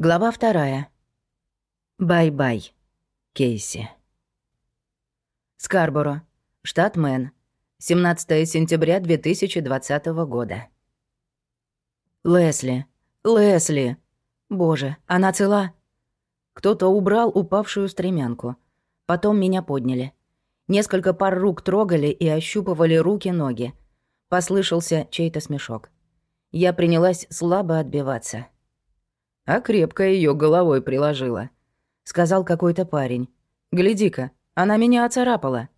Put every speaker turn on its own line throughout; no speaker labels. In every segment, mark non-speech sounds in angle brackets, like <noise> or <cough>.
Глава вторая. Бай-бай, Кейси. Скарборо, штат Мэн. 17 сентября 2020 года. Лесли, Лесли. Боже, она цела? Кто-то убрал упавшую стремянку. Потом меня подняли. Несколько пар рук трогали и ощупывали руки-ноги. Послышался чей-то смешок. Я принялась слабо отбиваться а крепко ее головой приложила», — сказал какой-то парень. «Гляди-ка, она меня оцарапала».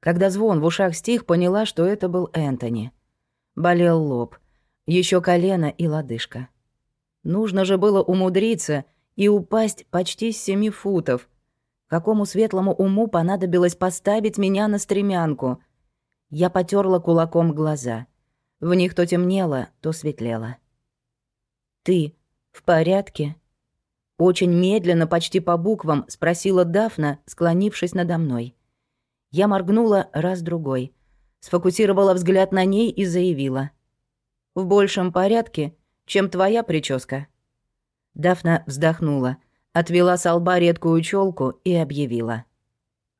Когда звон в ушах стих, поняла, что это был Энтони. Болел лоб, еще колено и лодыжка. Нужно же было умудриться и упасть почти с семи футов. Какому светлому уму понадобилось поставить меня на стремянку? Я потерла кулаком глаза. В них то темнело, то светлело. «Ты «В порядке?» Очень медленно, почти по буквам, спросила Дафна, склонившись надо мной. Я моргнула раз-другой, сфокусировала взгляд на ней и заявила. «В большем порядке, чем твоя прическа». Дафна вздохнула, отвела с лба редкую челку и объявила.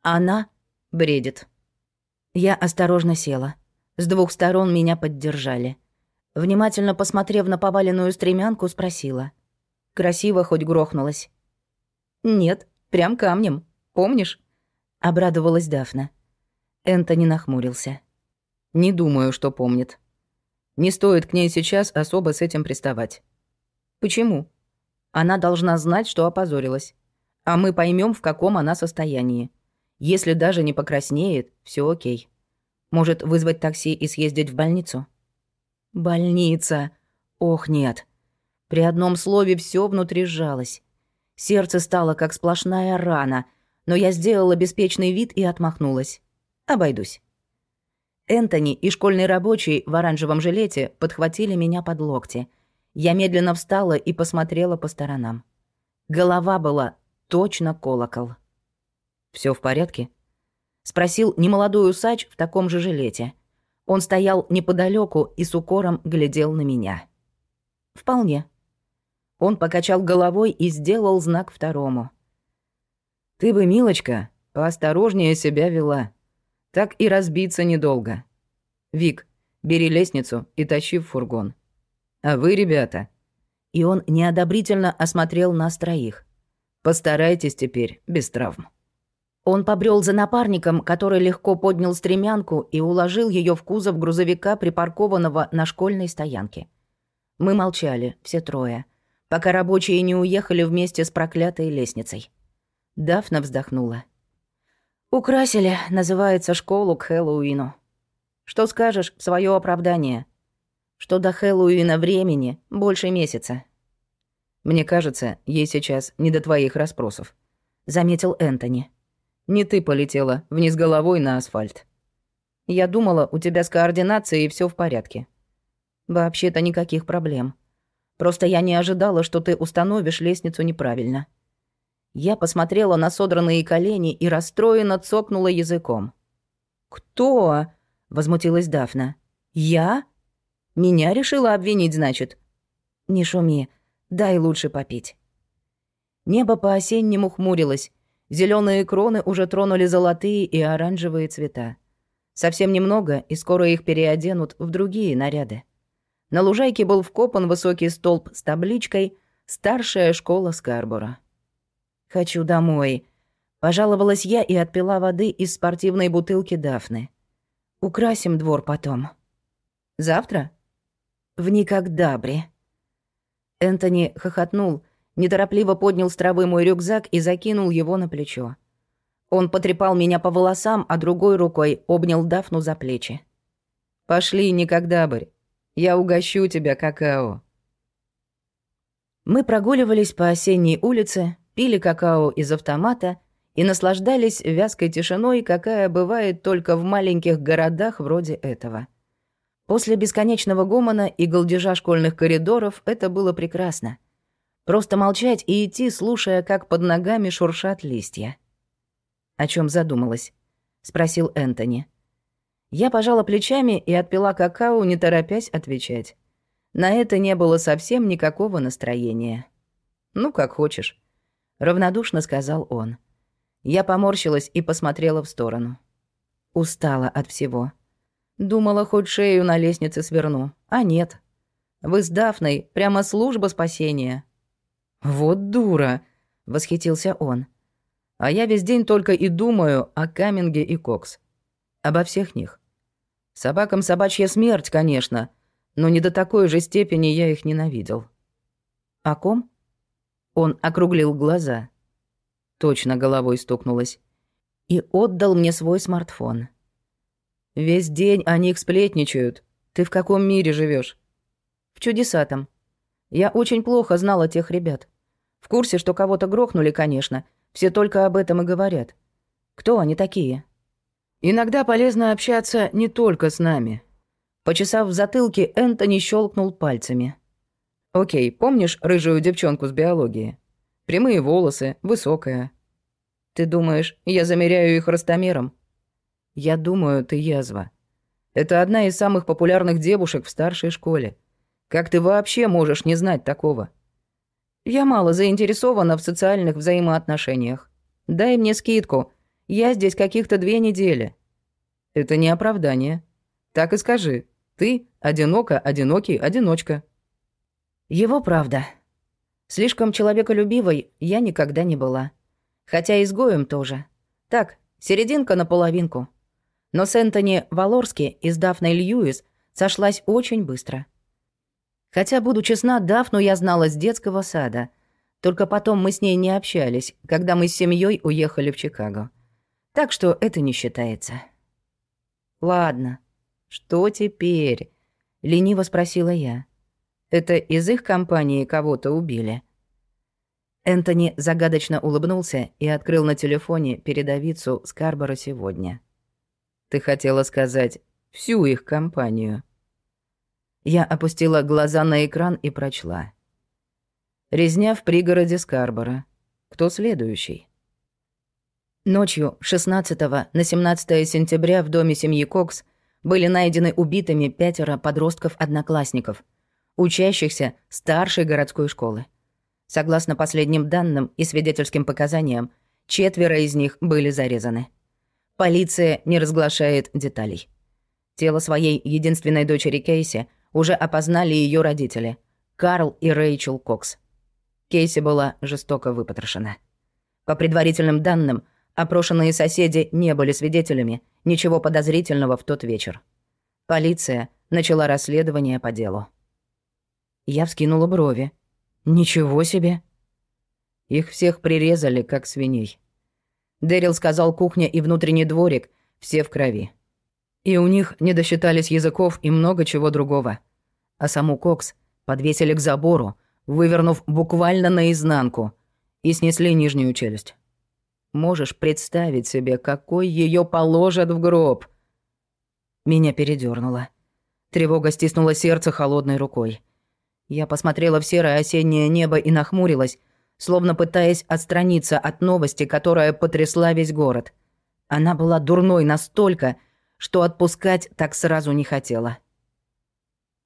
«Она бредит». Я осторожно села. С двух сторон меня поддержали — Внимательно посмотрев на поваленную стремянку, спросила. «Красиво хоть грохнулась?» «Нет, прям камнем. Помнишь?» — обрадовалась Дафна. Энтони нахмурился. «Не думаю, что помнит. Не стоит к ней сейчас особо с этим приставать». «Почему?» «Она должна знать, что опозорилась. А мы поймем, в каком она состоянии. Если даже не покраснеет, все окей. Может, вызвать такси и съездить в больницу?» Больница. Ох, нет. При одном слове все внутри сжалось. Сердце стало как сплошная рана, но я сделала беспечный вид и отмахнулась. Обойдусь. Энтони и школьный рабочий в оранжевом жилете подхватили меня под локти. Я медленно встала и посмотрела по сторонам. Голова была точно колокол. Все в порядке?» — спросил немолодой усач в таком же жилете. Он стоял неподалеку и с укором глядел на меня. «Вполне». Он покачал головой и сделал знак второму. «Ты бы, милочка, поосторожнее себя вела. Так и разбиться недолго. Вик, бери лестницу и тащи в фургон. А вы, ребята...» И он неодобрительно осмотрел нас троих. «Постарайтесь теперь без травм». Он побрел за напарником, который легко поднял стремянку и уложил ее в кузов грузовика, припаркованного на школьной стоянке. Мы молчали, все трое, пока рабочие не уехали вместе с проклятой лестницей. Дафна вздохнула. «Украсили, называется, школу к Хэллоуину. Что скажешь в свое оправдание? Что до Хэллоуина времени больше месяца». «Мне кажется, ей сейчас не до твоих расспросов», — заметил Энтони. Не ты полетела вниз головой на асфальт. Я думала, у тебя с координацией все в порядке. Вообще-то никаких проблем. Просто я не ожидала, что ты установишь лестницу неправильно. Я посмотрела на содранные колени и расстроенно цокнула языком. «Кто?» — возмутилась Дафна. «Я? Меня решила обвинить, значит?» «Не шуми, дай лучше попить». Небо по-осеннему хмурилось, Зеленые кроны уже тронули золотые и оранжевые цвета. Совсем немного, и скоро их переоденут в другие наряды. На лужайке был вкопан высокий столб с табличкой «Старшая школа Скарбора». «Хочу домой», — пожаловалась я и отпила воды из спортивной бутылки Дафны. «Украсим двор потом». «Завтра?» «В никогда, Бри». Энтони хохотнул, неторопливо поднял с травы мой рюкзак и закинул его на плечо. Он потрепал меня по волосам, а другой рукой обнял Дафну за плечи. «Пошли, никогда, Барь. Я угощу тебя какао». Мы прогуливались по осенней улице, пили какао из автомата и наслаждались вязкой тишиной, какая бывает только в маленьких городах вроде этого. После бесконечного гомона и голдежа школьных коридоров это было прекрасно — Просто молчать и идти, слушая, как под ногами шуршат листья. «О чем задумалась?» — спросил Энтони. Я пожала плечами и отпила какао, не торопясь отвечать. На это не было совсем никакого настроения. Ну, как хочешь. Равнодушно сказал он. Я поморщилась и посмотрела в сторону. Устала от всего. Думала, хоть шею на лестнице сверну. А нет. Вы с Дафной прямо служба спасения. Вот дура, восхитился он. А я весь день только и думаю о Каминге и Кокс. Обо всех них. Собакам собачья смерть, конечно, но не до такой же степени я их ненавидел. О ком? Он округлил глаза. Точно головой стукнулась. И отдал мне свой смартфон. Весь день о них сплетничают. Ты в каком мире живешь? В чудесатом. Я очень плохо знала тех ребят. В курсе, что кого-то грохнули, конечно. Все только об этом и говорят. Кто они такие? Иногда полезно общаться не только с нами. Почесав в затылке, Энтони щелкнул пальцами. Окей, помнишь рыжую девчонку с биологии? Прямые волосы, высокая. Ты думаешь, я замеряю их ростомером? Я думаю, ты язва. Это одна из самых популярных девушек в старшей школе. Как ты вообще можешь не знать такого? Я мало заинтересована в социальных взаимоотношениях. Дай мне скидку, я здесь каких-то две недели. Это не оправдание. Так и скажи. Ты одиноко, одинокий, одиночка. Его правда. Слишком человеколюбивой я никогда не была. Хотя изгоем тоже. Так, серединка на половинку. Но с Энтони Валорски и с Дафной Льюис сошлась очень быстро. Хотя, буду честна, Дафну я знала с детского сада. Только потом мы с ней не общались, когда мы с семьей уехали в Чикаго. Так что это не считается. Ладно. Что теперь? Лениво спросила я. Это из их компании кого-то убили? Энтони загадочно улыбнулся и открыл на телефоне передовицу Скарбора сегодня. Ты хотела сказать всю их компанию. Я опустила глаза на экран и прочла. Резня в пригороде Скарбора. Кто следующий? Ночью 16 на 17 сентября в доме семьи Кокс были найдены убитыми пятеро подростков-одноклассников, учащихся старшей городской школы. Согласно последним данным и свидетельским показаниям, четверо из них были зарезаны. Полиция не разглашает деталей. Тело своей единственной дочери Кейси уже опознали ее родители – Карл и Рэйчел Кокс. Кейси была жестоко выпотрошена. По предварительным данным – Опрошенные соседи не были свидетелями ничего подозрительного в тот вечер. Полиция начала расследование по делу. Я вскинула брови. «Ничего себе!» Их всех прирезали, как свиней. Дэрил сказал, кухня и внутренний дворик все в крови. И у них не досчитались языков и много чего другого. А саму Кокс подвесили к забору, вывернув буквально наизнанку, и снесли нижнюю челюсть. Можешь представить себе, какой ее положат в гроб?» Меня передернуло. Тревога стиснула сердце холодной рукой. Я посмотрела в серое осеннее небо и нахмурилась, словно пытаясь отстраниться от новости, которая потрясла весь город. Она была дурной настолько, что отпускать так сразу не хотела.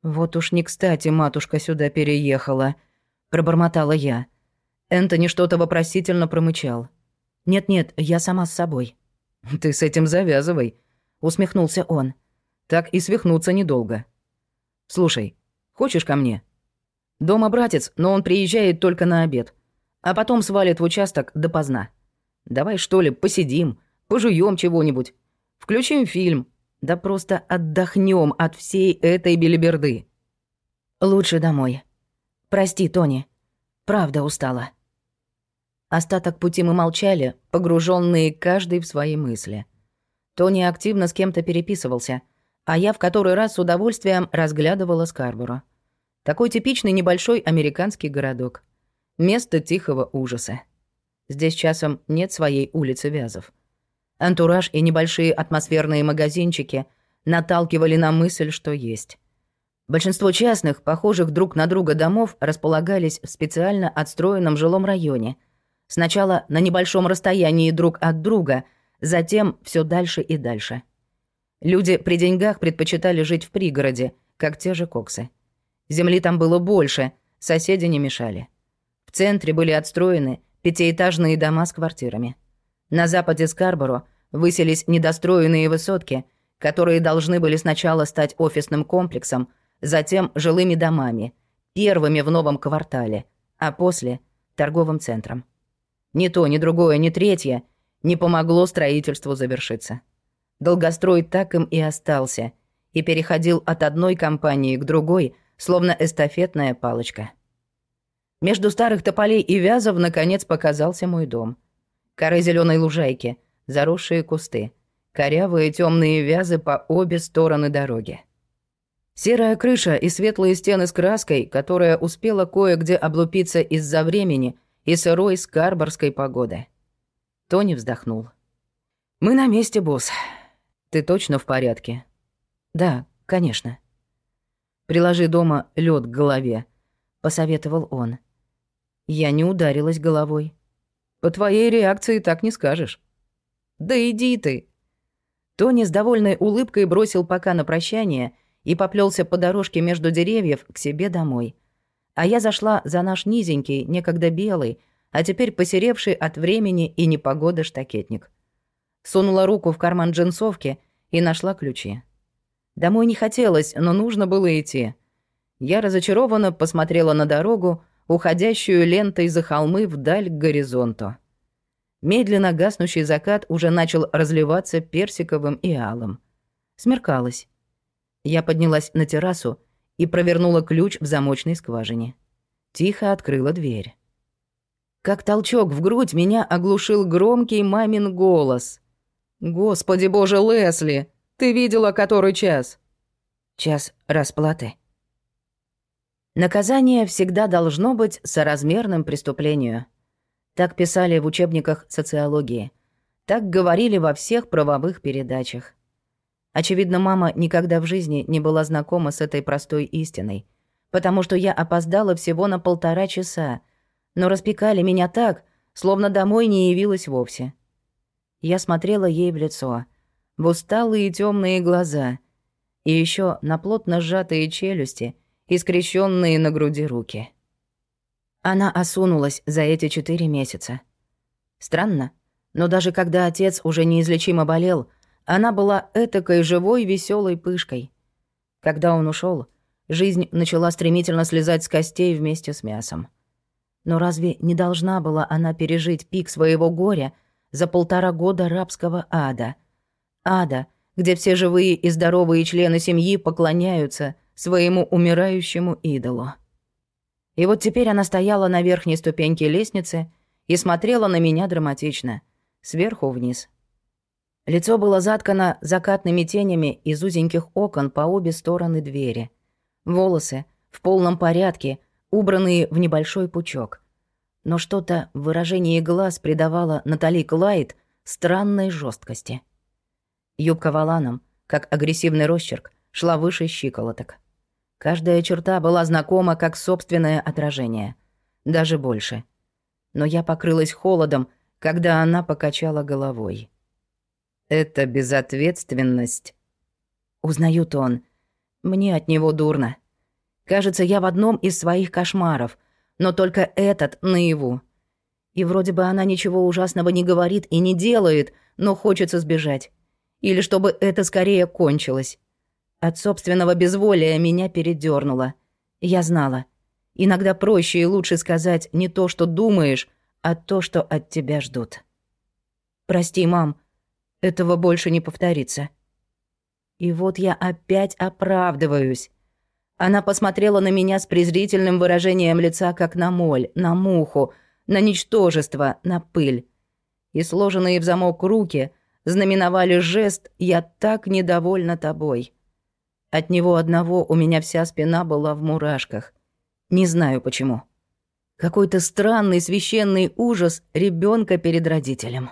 «Вот уж не кстати матушка сюда переехала», — пробормотала я. Энтони что-то вопросительно промычал. «Нет-нет, я сама с собой». <laughs> «Ты с этим завязывай», — усмехнулся он. «Так и свихнуться недолго». «Слушай, хочешь ко мне?» «Дома братец, но он приезжает только на обед, а потом свалит в участок допоздна. Давай, что ли, посидим, пожуем чего-нибудь, включим фильм, да просто отдохнем от всей этой белиберды». «Лучше домой. Прости, Тони. Правда устала». Остаток пути мы молчали, погруженные каждый в свои мысли. Тони активно с кем-то переписывался, а я в который раз с удовольствием разглядывала Скарборо. Такой типичный небольшой американский городок. Место тихого ужаса. Здесь часом нет своей улицы Вязов. Антураж и небольшие атмосферные магазинчики наталкивали на мысль, что есть. Большинство частных, похожих друг на друга домов, располагались в специально отстроенном жилом районе — Сначала на небольшом расстоянии друг от друга, затем все дальше и дальше. Люди при деньгах предпочитали жить в пригороде, как те же коксы. Земли там было больше, соседи не мешали. В центре были отстроены пятиэтажные дома с квартирами. На западе Скарборо высились недостроенные высотки, которые должны были сначала стать офисным комплексом, затем жилыми домами, первыми в новом квартале, а после — торговым центром. Ни то, ни другое, ни третье не помогло строительству завершиться. Долгострой так им и остался и переходил от одной компании к другой, словно эстафетная палочка. Между старых тополей и вязов наконец показался мой дом. Коры зеленой лужайки, заросшие кусты, корявые темные вязы по обе стороны дороги. Серая крыша и светлые стены с краской, которая успела кое-где облупиться из-за времени и сырой скарборской погоды. Тони вздохнул. «Мы на месте, босс. Ты точно в порядке?» «Да, конечно». «Приложи дома лед к голове», — посоветовал он. Я не ударилась головой. «По твоей реакции так не скажешь». «Да иди ты!» Тони с довольной улыбкой бросил пока на прощание и поплелся по дорожке между деревьев к себе домой. А я зашла за наш низенький, некогда белый, а теперь посеревший от времени и непогоды штакетник. Сунула руку в карман джинсовки и нашла ключи. Домой не хотелось, но нужно было идти. Я разочарованно посмотрела на дорогу, уходящую лентой за холмы вдаль к горизонту. Медленно гаснущий закат уже начал разливаться персиковым и алым. Смеркалось. Я поднялась на террасу и провернула ключ в замочной скважине. Тихо открыла дверь. Как толчок в грудь меня оглушил громкий мамин голос. «Господи боже, Лесли! Ты видела, который час?» «Час расплаты». Наказание всегда должно быть соразмерным преступлению. Так писали в учебниках социологии. Так говорили во всех правовых передачах. Очевидно, мама никогда в жизни не была знакома с этой простой истиной, потому что я опоздала всего на полтора часа, но распекали меня так, словно домой не явилась вовсе. Я смотрела ей в лицо, в усталые темные глаза и еще на плотно сжатые челюсти и скрещенные на груди руки. Она осунулась за эти четыре месяца. Странно, но даже когда отец уже неизлечимо болел, она была этакой живой веселой пышкой. Когда он ушел, жизнь начала стремительно слезать с костей вместе с мясом. Но разве не должна была она пережить пик своего горя за полтора года рабского ада? Ада, где все живые и здоровые члены семьи поклоняются своему умирающему идолу. И вот теперь она стояла на верхней ступеньке лестницы и смотрела на меня драматично, сверху вниз. Лицо было заткано закатными тенями из узеньких окон по обе стороны двери. Волосы в полном порядке, убранные в небольшой пучок. Но что-то в выражении глаз придавало Натали Клайд странной жесткости. Юбка валаном, как агрессивный росчерк, шла выше щиколоток. Каждая черта была знакома как собственное отражение. Даже больше. Но я покрылась холодом, когда она покачала головой. «Это безответственность». Узнаю тон. Мне от него дурно. Кажется, я в одном из своих кошмаров, но только этот наяву. И вроде бы она ничего ужасного не говорит и не делает, но хочется сбежать. Или чтобы это скорее кончилось. От собственного безволия меня передёрнуло. Я знала. Иногда проще и лучше сказать не то, что думаешь, а то, что от тебя ждут. «Прости, мам, этого больше не повторится». И вот я опять оправдываюсь. Она посмотрела на меня с презрительным выражением лица, как на моль, на муху, на ничтожество, на пыль. И сложенные в замок руки знаменовали жест «Я так недовольна тобой». От него одного у меня вся спина была в мурашках. Не знаю почему. Какой-то странный священный ужас ребенка перед родителем.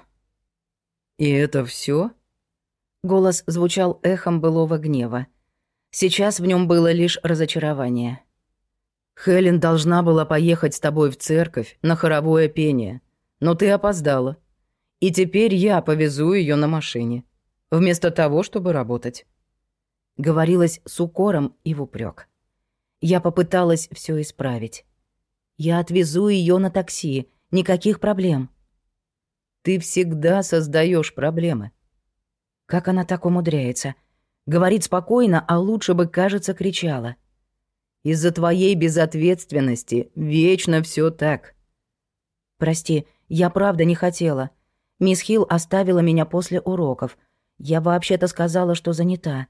«И это все? Голос звучал эхом былого гнева. Сейчас в нем было лишь разочарование. «Хелен должна была поехать с тобой в церковь на хоровое пение, но ты опоздала. И теперь я повезу ее на машине, вместо того, чтобы работать» говорилось с укором и в упрек. Я попыталась все исправить. Я отвезу ее на такси, никаких проблем.
Ты всегда создаешь проблемы.
Как она так умудряется? Говорит спокойно, а лучше бы, кажется, кричала.
Из-за твоей безответственности вечно все так.
Прости, я правда не хотела. Мисс Хилл оставила меня после уроков. Я вообще-то сказала, что занята.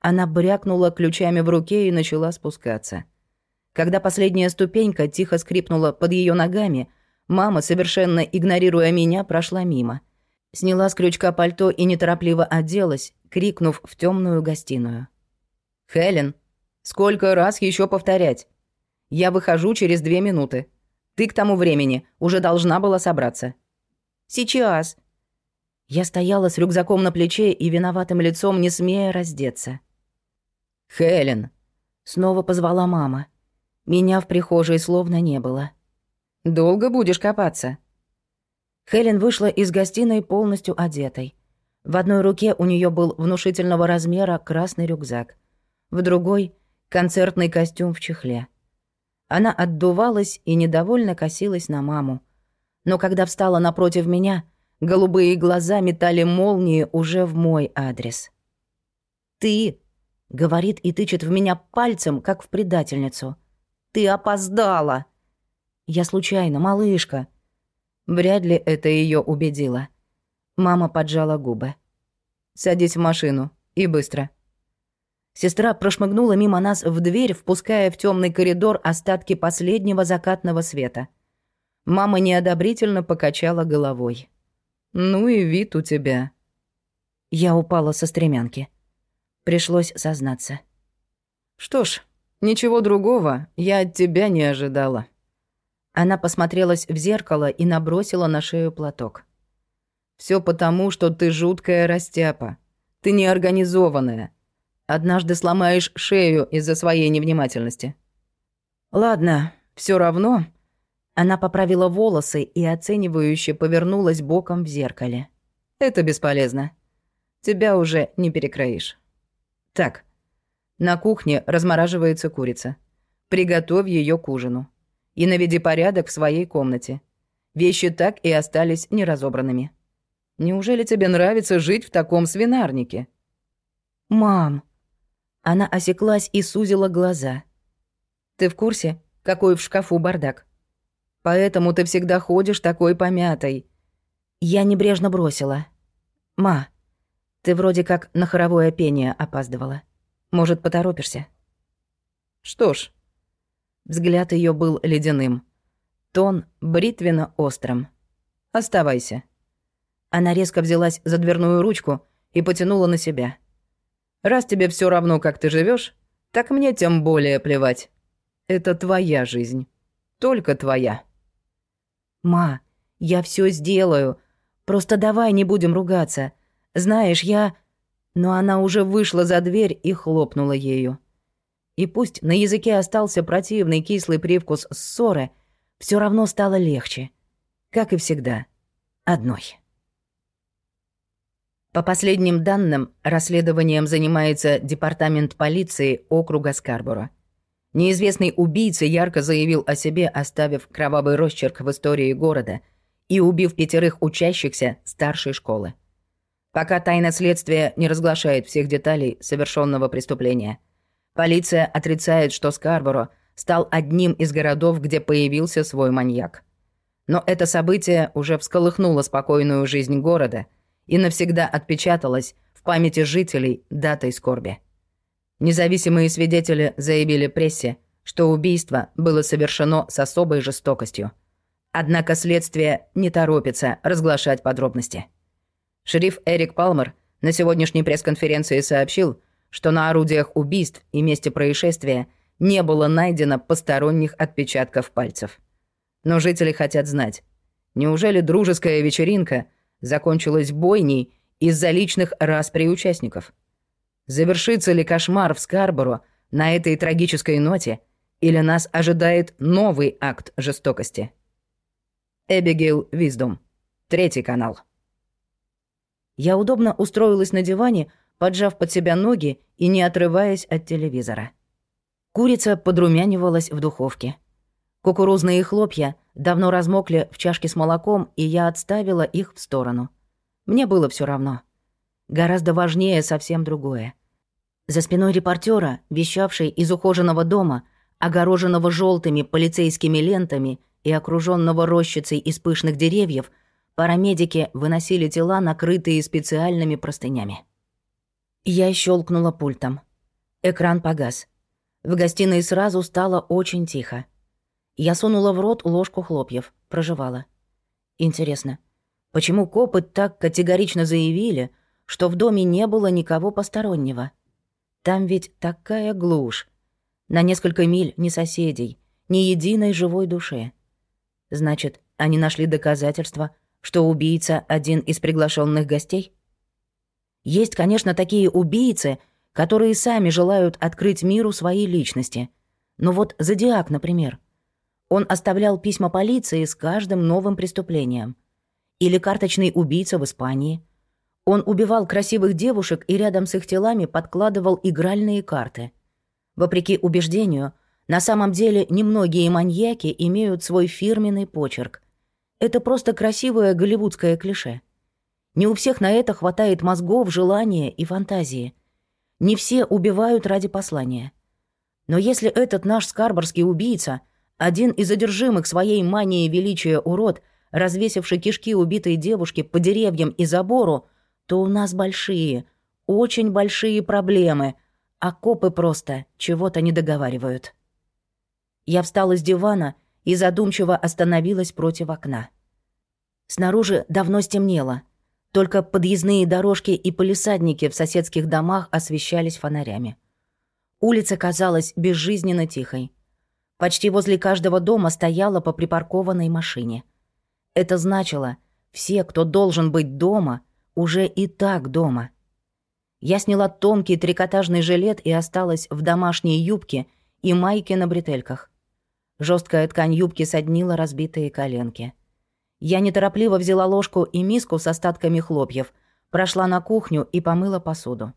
Она брякнула ключами в руке и начала спускаться. Когда последняя ступенька тихо скрипнула под ее ногами, мама, совершенно игнорируя меня, прошла мимо. Сняла с крючка пальто и неторопливо оделась, крикнув в темную гостиную.
«Хелен, сколько раз еще повторять? Я выхожу через две минуты. Ты к тому времени уже должна была собраться».
«Сейчас». Я стояла с рюкзаком на плече и виноватым лицом, не смея раздеться.
«Хелен!»
Снова позвала мама. Меня в прихожей словно не было.
«Долго будешь копаться?»
Хелен вышла из гостиной полностью одетой. В одной руке у нее был внушительного размера красный рюкзак, в другой — концертный костюм в чехле. Она отдувалась и недовольно косилась на маму. Но когда встала напротив меня, голубые глаза метали молнии уже в мой адрес. «Ты Говорит и тычет в меня пальцем, как в предательницу. «Ты опоздала!» «Я случайно, малышка». Вряд ли это ее убедило. Мама поджала губы.
«Садись в машину. И быстро».
Сестра прошмыгнула мимо нас в дверь, впуская в темный коридор остатки последнего закатного света. Мама неодобрительно покачала головой.
«Ну и вид у тебя».
Я упала со стремянки. Пришлось сознаться.
«Что ж, ничего другого я от тебя не ожидала».
Она посмотрелась в зеркало и набросила на шею платок.
Все потому, что ты жуткая растяпа. Ты неорганизованная. Однажды сломаешь шею из-за своей невнимательности. Ладно, все равно.
Она поправила волосы и оценивающе повернулась боком в зеркале.
Это бесполезно. Тебя уже не перекроишь. Так, на кухне размораживается курица. Приготовь ее к ужину. И наведи порядок в своей комнате. Вещи так и остались неразобранными. Неужели тебе нравится жить в таком свинарнике?
Мам. Она осеклась и сузила глаза.
Ты в курсе, какой в шкафу бардак? Поэтому ты всегда ходишь такой помятой.
Я небрежно бросила. Ма, ты вроде как на хоровое пение опаздывала. Может, поторопишься?»
«Что ж». Взгляд ее был ледяным. Тон бритвенно-острым. «Оставайся». Она резко взялась за дверную ручку и потянула на себя. «Раз тебе все равно, как ты живешь, так мне тем более плевать. Это твоя жизнь. Только твоя».
«Ма, я все сделаю. Просто давай не будем ругаться. Знаешь, я...» Но она уже вышла за дверь и хлопнула ею. И пусть на языке остался противный кислый привкус ссоры, все равно стало легче. Как и всегда. Одной. По последним данным, расследованием занимается Департамент полиции округа Скарборо. Неизвестный убийца ярко заявил о себе, оставив кровавый росчерк в истории города и убив пятерых учащихся старшей школы пока тайна следствия не разглашает всех деталей совершенного преступления. Полиция отрицает, что Скарборо стал одним из городов, где появился свой маньяк. Но это событие уже всколыхнуло спокойную жизнь города и навсегда отпечаталось в памяти жителей датой скорби. Независимые свидетели заявили прессе, что убийство было совершено с особой жестокостью. Однако следствие не торопится разглашать подробности. Шериф Эрик Палмер на сегодняшней пресс-конференции сообщил, что на орудиях убийств и месте происшествия не было найдено посторонних отпечатков пальцев. Но жители хотят знать, неужели дружеская вечеринка закончилась бойней из-за личных распри участников? Завершится ли кошмар в Скарборо на этой трагической ноте, или нас ожидает новый акт жестокости? Эбигейл Виздом. Третий канал. Я удобно устроилась на диване, поджав под себя ноги и не отрываясь от телевизора. Курица подрумянивалась в духовке. Кукурузные хлопья давно размокли в чашке с молоком, и я отставила их в сторону. Мне было все равно. Гораздо важнее совсем другое. За спиной репортера, вещавшей из ухоженного дома, огороженного желтыми полицейскими лентами и окруженного рощицей из пышных деревьев, парамедики выносили тела, накрытые специальными простынями. Я щелкнула пультом. Экран погас. В гостиной сразу стало очень тихо. Я сунула в рот ложку хлопьев, проживала. Интересно, почему копы так категорично заявили, что в доме не было никого постороннего? Там ведь такая глушь. На несколько миль ни соседей, ни единой живой души. Значит, они нашли доказательства, что убийца — один из приглашенных гостей? Есть, конечно, такие убийцы, которые сами желают открыть миру свои личности. Но вот Зодиак, например. Он оставлял письма полиции с каждым новым преступлением. Или карточный убийца в Испании. Он убивал красивых девушек и рядом с их телами подкладывал игральные карты. Вопреки убеждению, на самом деле немногие маньяки имеют свой фирменный почерк. Это просто красивое голливудское клише – не у всех на это хватает мозгов, желания и фантазии. Не все убивают ради послания. Но если этот наш скарборский убийца, один из одержимых своей манией величия урод, развесивший кишки убитой девушки по деревьям и забору, то у нас большие, очень большие проблемы, а копы просто чего-то не договаривают. Я встала с дивана и задумчиво остановилась против окна. Снаружи давно стемнело — только подъездные дорожки и полисадники в соседских домах освещались фонарями. Улица казалась безжизненно тихой. Почти возле каждого дома стояла по припаркованной машине. Это значило, все, кто должен быть дома, уже и так дома. Я сняла тонкий трикотажный жилет и осталась в домашней юбке и майке на бретельках. Жесткая ткань юбки соднила разбитые коленки. Я неторопливо взяла ложку и миску с остатками хлопьев, прошла на кухню и помыла посуду.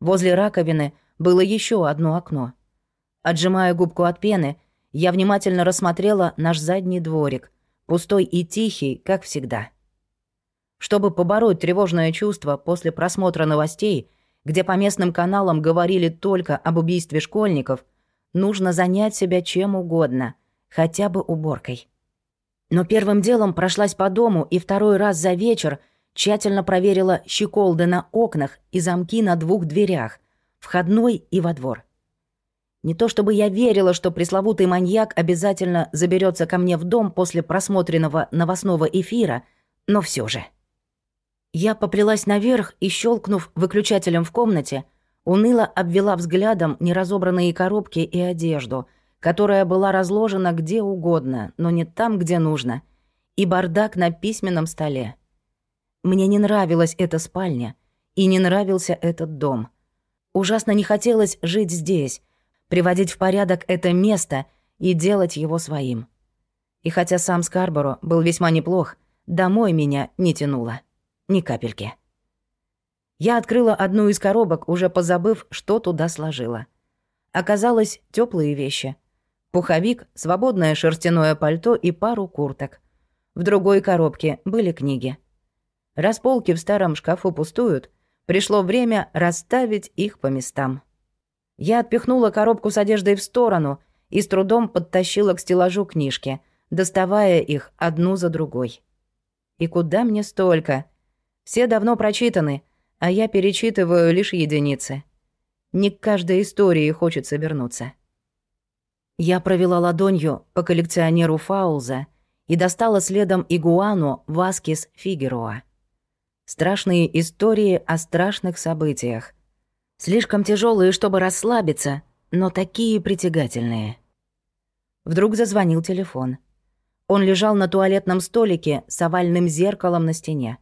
Возле раковины было еще одно окно. Отжимая губку от пены, я внимательно рассмотрела наш задний дворик, пустой и тихий, как всегда. Чтобы побороть тревожное чувство после просмотра новостей, где по местным каналам говорили только об убийстве школьников, нужно занять себя чем угодно, хотя бы уборкой. Но первым делом прошлась по дому и второй раз за вечер тщательно проверила щеколды на окнах и замки на двух дверях, входной и во двор. Не то чтобы я верила, что пресловутый маньяк обязательно заберется ко мне в дом после просмотренного новостного эфира, но все же. Я поплелась наверх и, щелкнув выключателем в комнате, уныло обвела взглядом неразобранные коробки и одежду — которая была разложена где угодно, но не там, где нужно, и бардак на письменном столе. Мне не нравилась эта спальня, и не нравился этот дом. Ужасно не хотелось жить здесь, приводить в порядок это место и делать его своим. И хотя сам Скарборо был весьма неплох, домой меня не тянуло. Ни капельки. Я открыла одну из коробок, уже позабыв, что туда сложила. Оказалось, теплые вещи — Пуховик, свободное шерстяное пальто и пару курток. В другой коробке были книги. Раз полки в старом шкафу пустуют, пришло время расставить их по местам. Я отпихнула коробку с одеждой в сторону и с трудом подтащила к стеллажу книжки, доставая их одну за другой. И куда мне столько? Все давно прочитаны, а я перечитываю лишь единицы. Не к каждой истории хочется вернуться. Я провела ладонью по коллекционеру Фаулза и достала следом игуану Васкис Фигероа. Страшные истории о страшных событиях. Слишком тяжелые, чтобы расслабиться, но такие притягательные. Вдруг зазвонил телефон. Он лежал на туалетном столике с овальным зеркалом на стене.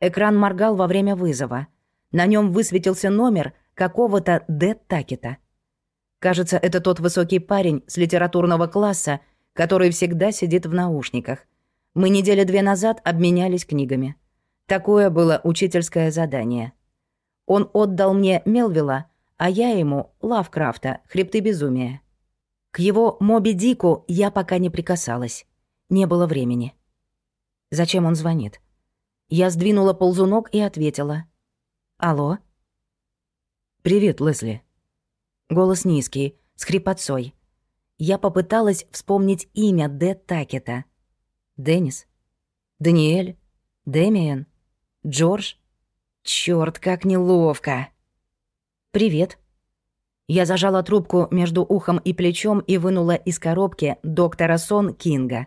Экран моргал во время вызова. На нем высветился номер какого-то Дэд Такета — Кажется, это тот высокий парень с литературного класса, который всегда сидит в наушниках. Мы недели две назад обменялись книгами. Такое было учительское задание. Он отдал мне Мелвилла, а я ему Лавкрафта «Хребты безумия». К его Моби Дику я пока не прикасалась. Не было времени. Зачем он звонит? Я сдвинула ползунок и ответила. «Алло?»
«Привет, Лесли».
Голос низкий, с хрипотцой. Я попыталась вспомнить имя Д. Такета. Деннис? Даниэль? Дэмиен? Джордж? Чёрт, как неловко. «Привет». Я зажала трубку между ухом и плечом и вынула из коробки доктора Сон Кинга.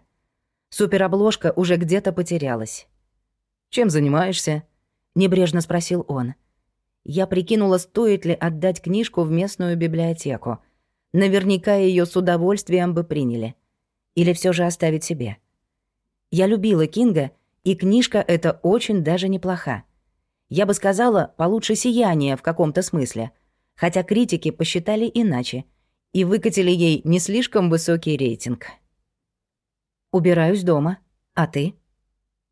Суперобложка уже где-то потерялась.
«Чем занимаешься?» — небрежно спросил он.
Я прикинула, стоит ли отдать книжку в местную библиотеку. Наверняка ее с удовольствием бы приняли. Или все же оставить себе. Я любила Кинга, и книжка эта очень даже неплоха. Я бы сказала, получше сияния в каком-то смысле, хотя критики посчитали иначе и выкатили ей не слишком высокий рейтинг. «Убираюсь дома. А ты?»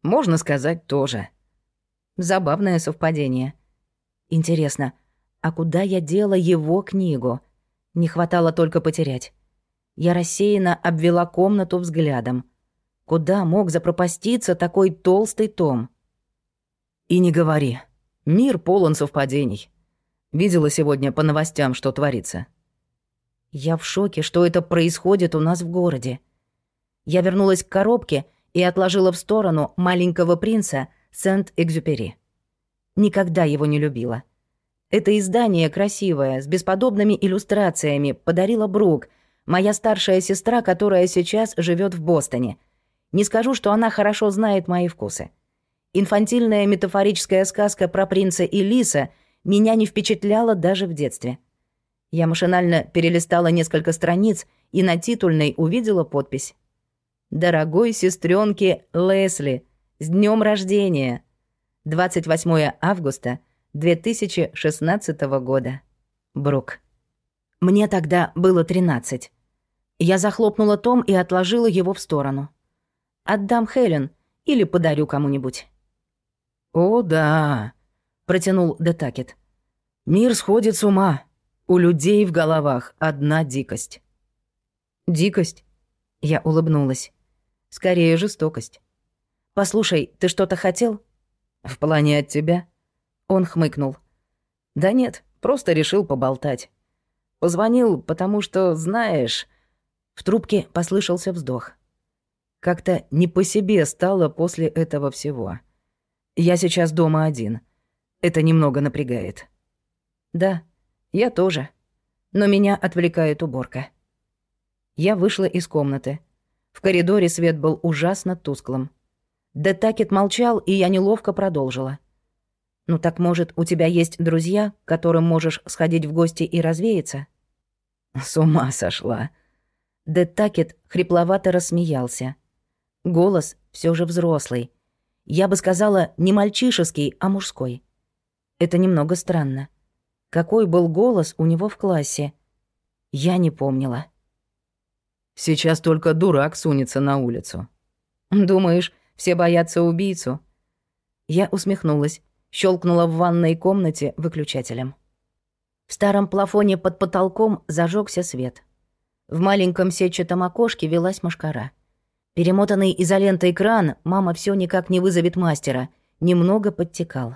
«Можно сказать, тоже».
Забавное совпадение. Интересно, а куда я дела его книгу? Не хватало только потерять. Я рассеянно обвела комнату взглядом. Куда мог запропаститься такой толстый том?
И не говори. Мир полон совпадений. Видела сегодня по новостям, что творится.
Я в шоке, что это происходит у нас в городе. Я вернулась к коробке и отложила в сторону маленького принца Сент-Экзюпери. Никогда его не любила. Это издание красивое, с бесподобными иллюстрациями, подарила Брук, моя старшая сестра, которая сейчас живет в Бостоне. Не скажу, что она хорошо знает мои вкусы. Инфантильная метафорическая сказка про принца и лиса меня не впечатляла даже в детстве. Я машинально перелистала несколько страниц и на титульной увидела подпись. «Дорогой сестренке Лесли, с днем рождения!» 28 августа 2016 года. Брук. Мне тогда было 13. Я захлопнула том и отложила его в сторону. Отдам Хелен или подарю кому-нибудь.
«О, да», — протянул Детакет. «Мир сходит с ума. У людей в головах одна дикость».
«Дикость?» — я улыбнулась. «Скорее жестокость. Послушай, ты что-то хотел?»
«В плане от тебя?»
Он хмыкнул.
«Да нет, просто решил поболтать. Позвонил, потому что, знаешь...» В трубке послышался вздох. Как-то не по себе стало после этого всего. Я сейчас дома один. Это немного напрягает.
Да, я тоже. Но меня отвлекает уборка. Я вышла из комнаты. В коридоре свет был ужасно тусклым. Детакет молчал, и я неловко продолжила. «Ну так, может, у тебя есть друзья, к которым можешь сходить в гости и развеяться?»
«С ума сошла!»
Детакет хрипловато рассмеялся. Голос все же взрослый. Я бы сказала, не мальчишеский, а мужской. Это немного странно. Какой был голос у него в классе? Я не помнила.
Сейчас только дурак сунется на улицу.
Думаешь, все боятся убийцу?» Я усмехнулась, щелкнула в ванной комнате выключателем. В старом плафоне под потолком зажегся свет. В маленьком сетчатом окошке велась машкара. Перемотанный изолентой кран, мама все никак не вызовет мастера, немного подтекал.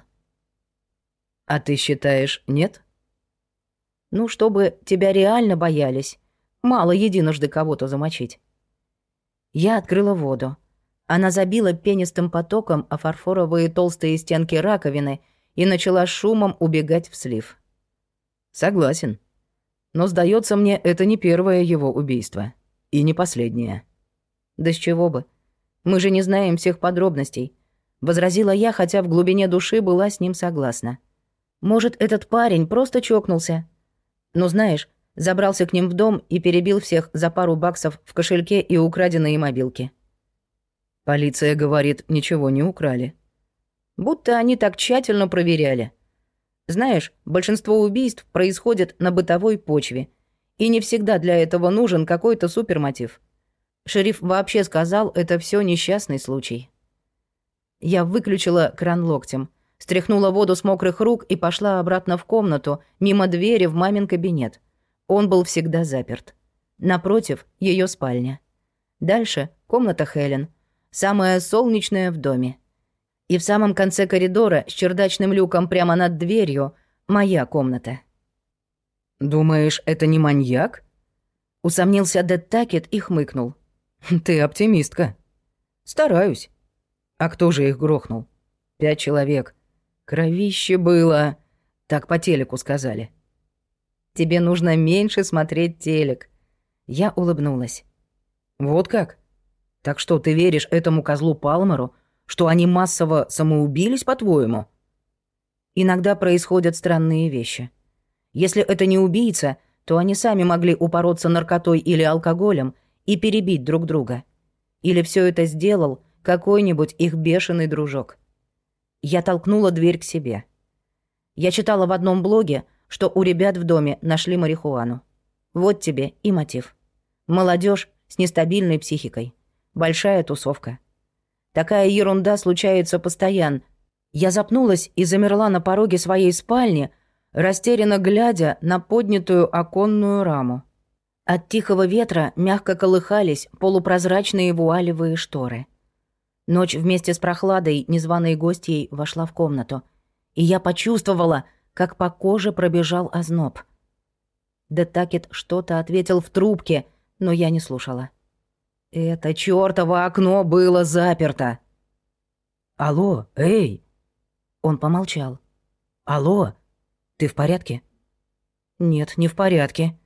«А ты считаешь, нет?»
«Ну, чтобы тебя реально боялись. Мало единожды кого-то замочить». Я открыла воду. Она забила пенистым потоком о фарфоровые толстые стенки раковины и начала шумом убегать в слив.
«Согласен. Но, сдается мне, это не первое его убийство. И не последнее».
«Да с чего бы? Мы же не знаем всех подробностей», — возразила я, хотя в глубине души была с ним согласна. «Может, этот парень просто чокнулся? Но знаешь, забрался к ним в дом и перебил всех за пару баксов в кошельке и украденные мобилки».
Полиция говорит, ничего не украли.
Будто они так тщательно проверяли. Знаешь, большинство убийств происходит на бытовой почве, и не всегда для этого нужен какой-то супермотив. Шериф вообще сказал, это все несчастный случай. Я выключила кран локтем, стряхнула воду с мокрых рук и пошла обратно в комнату, мимо двери в мамин кабинет. Он был всегда заперт. Напротив — ее спальня. Дальше — комната Хелен, самая солнечная в доме. И в самом конце коридора с чердачным люком прямо над дверью — моя комната.
«Думаешь, это не маньяк?»
Усомнился Дэд Такет и хмыкнул.
«Ты оптимистка».
«Стараюсь».
«А кто же их грохнул?» «Пять человек. Кровище было...» Так по телеку сказали.
«Тебе нужно меньше смотреть телек». Я улыбнулась.
«Вот как? Так что, ты веришь этому козлу Палмеру, что они массово самоубились, по-твоему?»
Иногда происходят странные вещи. Если это не убийца, то они сами могли упороться наркотой или алкоголем и перебить друг друга. Или все это сделал какой-нибудь их бешеный дружок. Я толкнула дверь к себе. Я читала в одном блоге, что у ребят в доме нашли марихуану. Вот тебе и мотив. Молодежь с нестабильной психикой. Большая тусовка. Такая ерунда случается постоянно. Я запнулась и замерла на пороге своей спальни, растерянно глядя на поднятую оконную раму. От тихого ветра мягко колыхались полупрозрачные вуалевые шторы. Ночь вместе с прохладой незваной гостьей вошла в комнату, и я почувствовала, как по коже пробежал озноб. Детакет что-то ответил в трубке, но я не слушала. Это чёртово окно было заперто.
«Алло, эй!»
Он помолчал.
«Алло, ты в порядке?»
«Нет, не в порядке».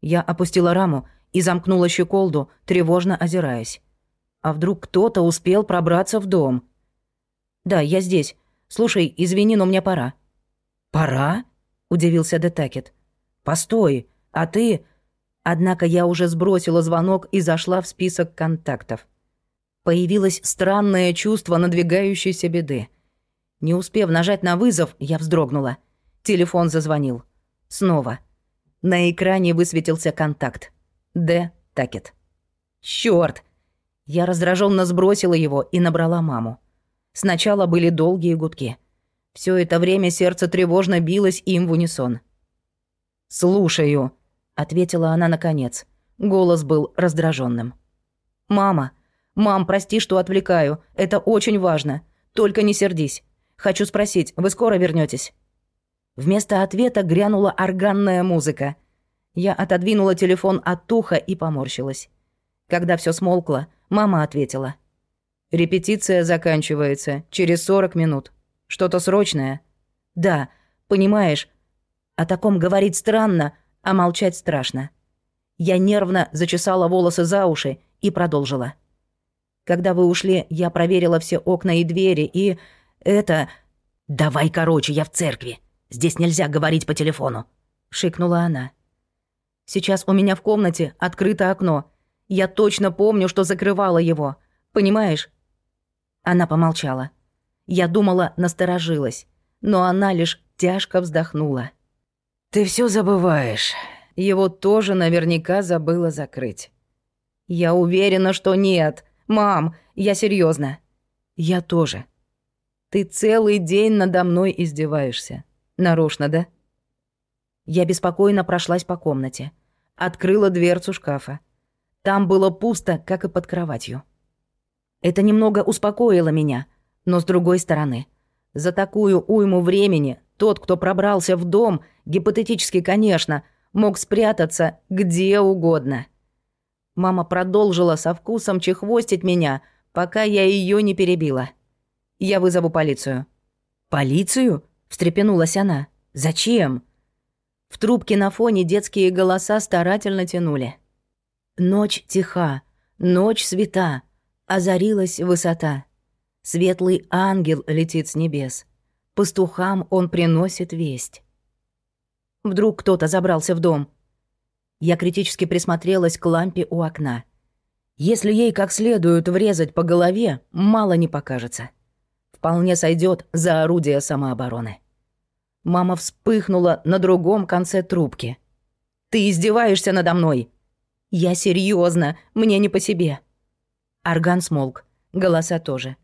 Я опустила раму и замкнула щеколду, тревожно озираясь. А вдруг кто-то успел пробраться в дом? «Да, я здесь. Слушай, извини, но мне пора».
«Пора?»
— удивился Детакет.
«Постой, а ты...»
Однако я уже сбросила звонок и зашла в список контактов. Появилось странное чувство надвигающейся беды. Не успев нажать на вызов, я вздрогнула. Телефон зазвонил. Снова. На экране высветился контакт. Д. Такет. Чёрт! Я раздраженно сбросила его и набрала маму. Сначала были долгие гудки. Все это время сердце тревожно билось им в унисон. «Слушаю», — ответила она наконец. Голос был раздраженным. «Мама, мам, прости, что отвлекаю. Это очень важно. Только не сердись. Хочу спросить, вы скоро вернетесь? Вместо ответа грянула органная музыка. Я отодвинула телефон от уха и поморщилась. Когда все смолкло, мама ответила. «Репетиция заканчивается через 40 минут. Что-то срочное?» «Да, понимаешь, о таком говорить странно, а молчать страшно». Я нервно зачесала волосы за уши и продолжила. «Когда вы ушли, я проверила все окна и двери, и... это...» «Давай короче, я в церкви. Здесь нельзя говорить по телефону», — шикнула она. «Сейчас у меня в комнате открыто окно. Я точно помню, что закрывала его. Понимаешь?» Она помолчала. Я думала, насторожилась, но она лишь тяжко вздохнула.
«Ты все забываешь. Его тоже наверняка забыла закрыть».
«Я уверена, что нет. Мам, я серьезно.
«Я тоже».
«Ты целый день надо мной издеваешься. Нарочно, да?» Я беспокойно прошлась по комнате. Открыла дверцу шкафа. Там было пусто, как и под кроватью. Это немного успокоило меня, но с другой стороны, за такую уйму времени тот, кто пробрался в дом, гипотетически, конечно, мог спрятаться где угодно. Мама продолжила со вкусом чехвостить меня, пока я ее не перебила. Я вызову полицию.
«Полицию?» — встрепенулась она. «Зачем?»
В трубке на фоне детские голоса старательно тянули. Ночь тиха, ночь света, озарилась высота. Светлый ангел летит с небес. Пастухам он приносит весть. Вдруг кто-то забрался в дом. Я критически присмотрелась к лампе у окна. Если ей как следует врезать по голове, мало не покажется. Вполне сойдет за орудие самообороны. Мама вспыхнула на другом конце трубки. «Ты издеваешься надо мной!» «Я серьезно, мне не по себе». Орган смолк, голоса тоже.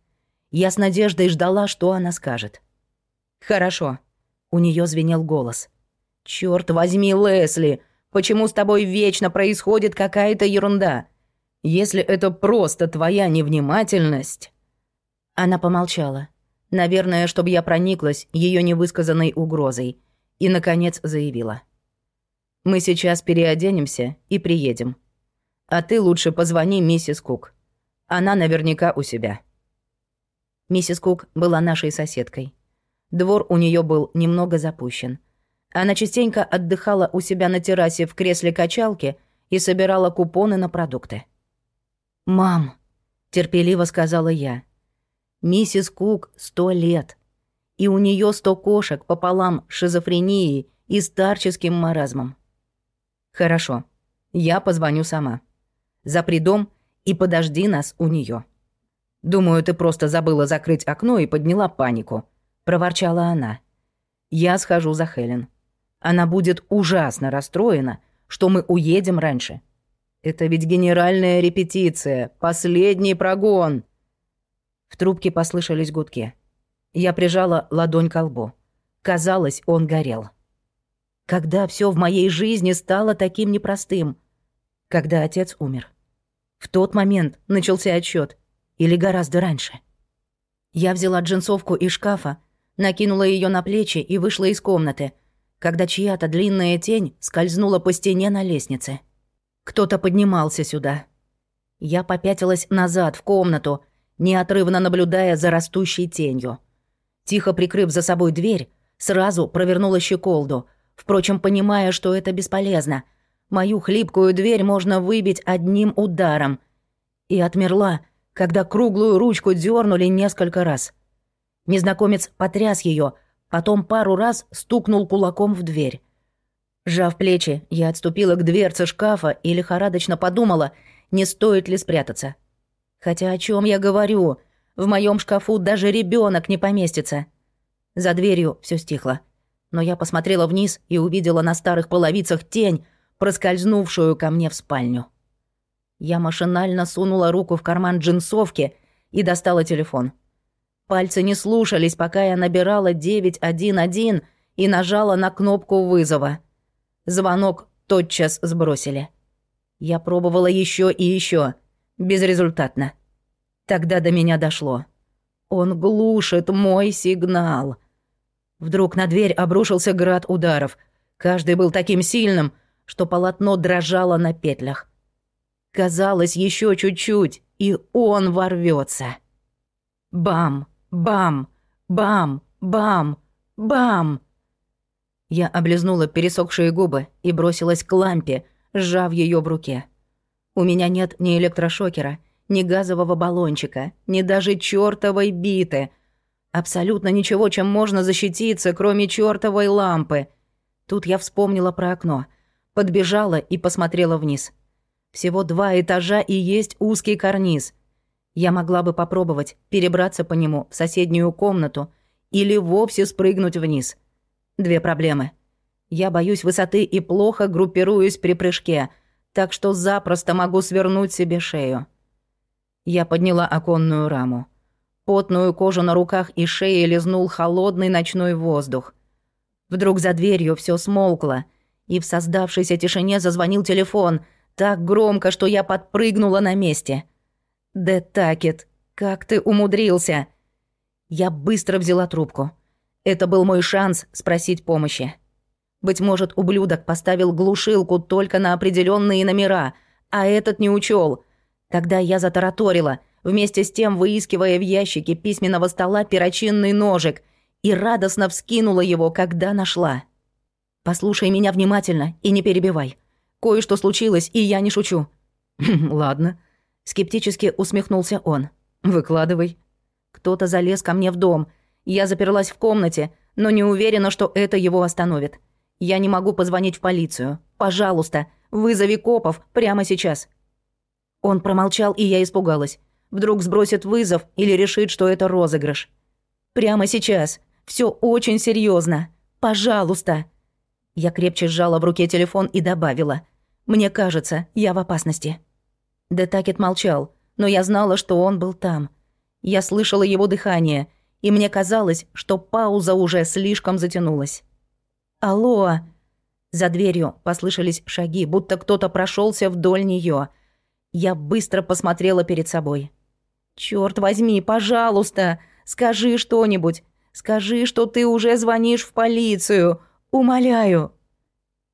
Я с надеждой ждала, что она скажет. «Хорошо». У нее звенел голос. «Чёрт возьми, Лесли!
Почему с тобой вечно происходит какая-то ерунда? Если это просто твоя невнимательность...» Она помолчала. Наверное, чтобы я прониклась ее невысказанной угрозой. И, наконец, заявила. «Мы сейчас переоденемся и приедем. А ты лучше позвони миссис Кук. Она наверняка у себя». Миссис Кук была нашей соседкой. Двор у нее был немного запущен. Она частенько отдыхала у себя на террасе в кресле качалки и собирала купоны на продукты. «Мам», — терпеливо сказала я, — «миссис Кук сто лет, и у нее сто кошек пополам шизофренией и старческим маразмом». «Хорошо, я позвоню сама. Запри дом и подожди нас у нее. «Думаю, ты просто забыла закрыть окно и подняла панику», — проворчала она. «Я схожу за Хелен. Она будет ужасно расстроена, что мы уедем раньше. Это ведь генеральная репетиция, последний прогон. В трубке послышались гудки. Я прижала ладонь к лбу. Казалось, он горел. Когда все в моей жизни стало таким непростым? Когда отец умер. В тот момент начался отсчет, или гораздо раньше. Я взяла джинсовку из шкафа, накинула ее на плечи и вышла из комнаты, когда чья-то длинная тень скользнула по стене на лестнице. Кто-то поднимался сюда. Я попятилась назад, в комнату, неотрывно наблюдая за растущей тенью. Тихо прикрыв за собой дверь, сразу провернула щеколду, впрочем, понимая, что это бесполезно. Мою хлипкую дверь можно выбить одним ударом. И отмерла, когда круглую ручку дернули несколько раз. Незнакомец потряс ее, потом пару раз стукнул кулаком в дверь. Сжав плечи, я отступила к дверце шкафа и лихорадочно подумала, не стоит ли спрятаться. Хотя о чем я говорю? В моем шкафу даже ребенок не поместится. За дверью все стихло. Но я посмотрела вниз и увидела на старых половицах тень, проскользнувшую ко мне в спальню. Я машинально сунула руку в карман джинсовки и достала телефон. Пальцы не слушались, пока я набирала 911 и нажала на кнопку вызова. Звонок тотчас сбросили. Я пробовала еще и еще, безрезультатно. Тогда до меня дошло. Он глушит мой сигнал. Вдруг на дверь обрушился град ударов. Каждый был таким сильным, что полотно дрожало на петлях. Казалось, еще чуть-чуть, и он ворвется. Бам, бам, бам, бам, бам. Я облизнула пересохшие губы и бросилась к лампе, сжав ее в руке. У меня нет ни электрошокера, ни газового баллончика, ни даже чёртовой биты. Абсолютно ничего, чем можно защититься, кроме чёртовой лампы. Тут я вспомнила про окно, подбежала и посмотрела вниз. Всего два этажа и есть узкий карниз. Я могла бы попробовать перебраться по нему в соседнюю комнату или вовсе спрыгнуть вниз — Две проблемы. Я боюсь высоты и плохо группируюсь при прыжке, так что запросто могу свернуть себе шею. Я подняла оконную раму. Потную кожу на руках и шее лизнул холодный ночной воздух. Вдруг за дверью все смолкло, и в создавшейся тишине зазвонил телефон так громко, что я подпрыгнула на месте. «Детакет, как ты умудрился?» Я быстро взяла трубку. Это был мой шанс спросить помощи. Быть может, ублюдок поставил глушилку только на определенные номера, а этот не учел. Тогда я затараторила, вместе с тем выискивая в ящике письменного стола перочинный ножик, и радостно вскинула его, когда нашла. «Послушай меня внимательно и не перебивай. Кое-что случилось, и я не шучу». «Ладно», — скептически усмехнулся он. «Выкладывай». Кто-то залез ко мне в дом — я заперлась в комнате, но не уверена, что это его остановит. Я не могу позвонить в полицию. Пожалуйста, вызови копов прямо сейчас». Он промолчал, и я испугалась. Вдруг сбросит вызов или решит, что это розыгрыш. «Прямо сейчас. Все очень серьезно. Пожалуйста». Я крепче сжала в руке телефон и добавила. «Мне кажется, я в опасности». Детакет молчал, но я знала, что он был там. Я слышала его дыхание — и мне казалось, что пауза уже слишком затянулась. «Алло!»
За дверью послышались шаги, будто кто-то прошелся вдоль нее. Я быстро посмотрела перед собой. Черт возьми, пожалуйста, скажи что-нибудь. Скажи, что ты уже звонишь в полицию. Умоляю.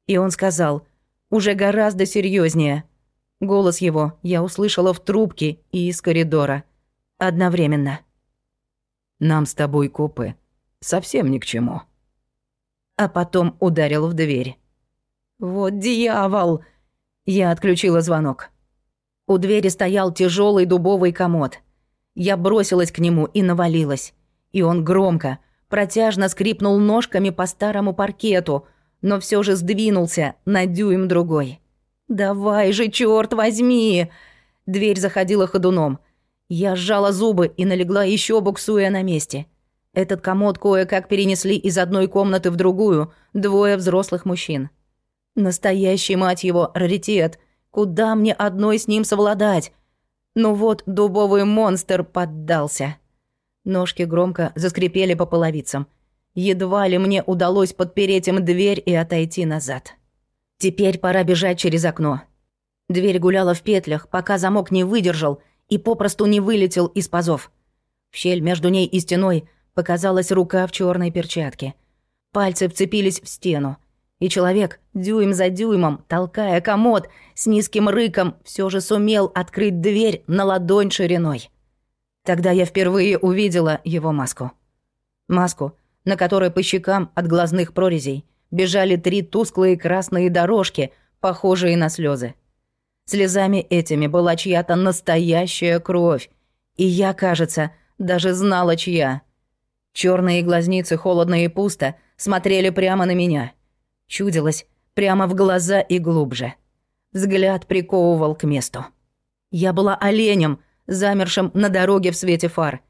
И он сказал, уже гораздо серьезнее. Голос его я услышала в трубке и из коридора. Одновременно.
«Нам с тобой, копы, совсем ни к чему».
А потом ударил в дверь. «Вот дьявол!» Я отключила звонок. У двери стоял тяжелый дубовый комод. Я бросилась к нему и навалилась. И он громко, протяжно скрипнул ножками по старому паркету, но все же сдвинулся на дюйм другой. «Давай же, черт возьми!» Дверь заходила ходуном. Я сжала зубы и налегла еще буксуя на месте. Этот комод кое-как перенесли из одной комнаты в другую двое взрослых мужчин. Настоящий, мать его, раритет. Куда мне одной с ним совладать? Ну вот, дубовый монстр поддался. Ножки громко заскрипели по половицам. Едва ли мне удалось подпереть им дверь и отойти назад. Теперь пора бежать через окно. Дверь гуляла в петлях, пока замок не выдержал и попросту не вылетел из пазов. В щель между ней и стеной показалась рука в черной перчатке. Пальцы вцепились в стену. И человек, дюйм за дюймом, толкая комод, с низким рыком, все же сумел открыть дверь на ладонь шириной. Тогда я впервые увидела его маску. Маску, на которой по щекам от глазных прорезей бежали три тусклые красные дорожки, похожие на слезы. Слезами этими была чья-то настоящая кровь, и я, кажется, даже знала, чья. Черные глазницы холодно и пусто смотрели прямо на меня. Чудилось прямо в глаза и глубже. Взгляд приковывал к месту. Я была оленем, замершим на дороге в свете фар.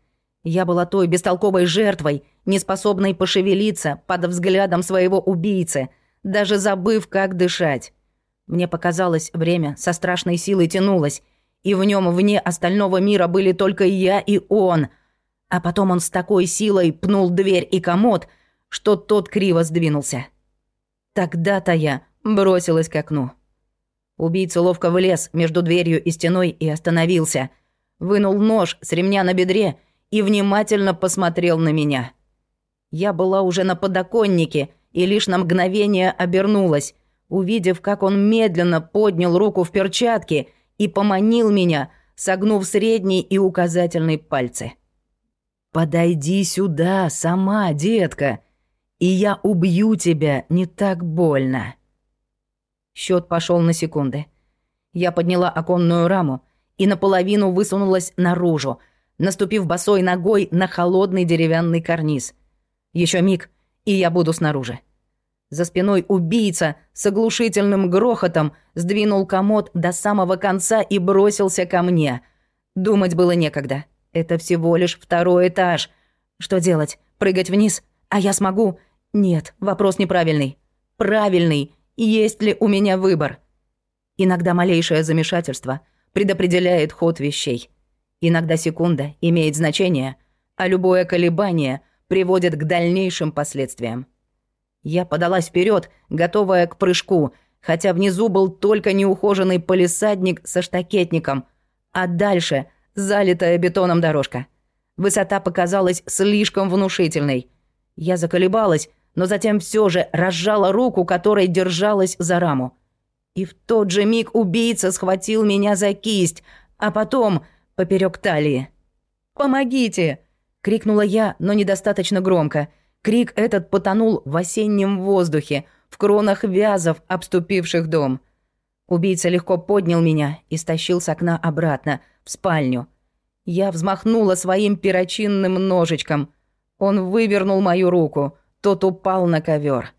Я была той бестолковой жертвой, неспособной пошевелиться под взглядом своего убийцы, даже забыв, как дышать. Мне показалось, время со страшной силой тянулось, и в нем вне остального мира были только я и он. А потом он с такой силой пнул дверь и комод, что тот криво сдвинулся. Тогда-то я бросилась к окну. Убийца ловко влез между дверью и стеной и остановился. Вынул нож с ремня на бедре и внимательно посмотрел на меня. Я была уже на подоконнике и лишь на мгновение обернулась, увидев, как он медленно поднял руку в перчатке и поманил меня, согнув средний и указательный пальцы. «Подойди сюда, сама, детка, и я убью тебя не так больно». Счет пошел на секунды. Я подняла оконную раму и наполовину высунулась наружу, наступив босой ногой на холодный деревянный карниз. Еще миг, и я буду снаружи. За спиной убийца с оглушительным грохотом сдвинул комод до самого конца и бросился ко мне. Думать было некогда. Это всего лишь второй этаж. Что делать? Прыгать вниз? А я смогу? Нет, вопрос неправильный. Правильный. Есть ли у меня выбор? Иногда малейшее замешательство предопределяет ход вещей. Иногда секунда имеет значение, а любое колебание приводит к дальнейшим последствиям. Я подалась вперед, готовая к прыжку, хотя внизу был только неухоженный полисадник со штакетником, а дальше залитая бетоном дорожка. Высота показалась слишком внушительной. Я заколебалась, но затем все же разжала руку, которой держалась за раму. И в тот же миг убийца схватил меня за кисть, а потом поперек талии. «Помогите!» — крикнула я, но недостаточно громко. Крик этот потонул в осеннем воздухе, в кронах вязов, обступивших дом. Убийца легко поднял меня и стащил с окна обратно, в спальню. Я взмахнула своим перочинным ножичком. Он вывернул мою руку, тот упал на ковер.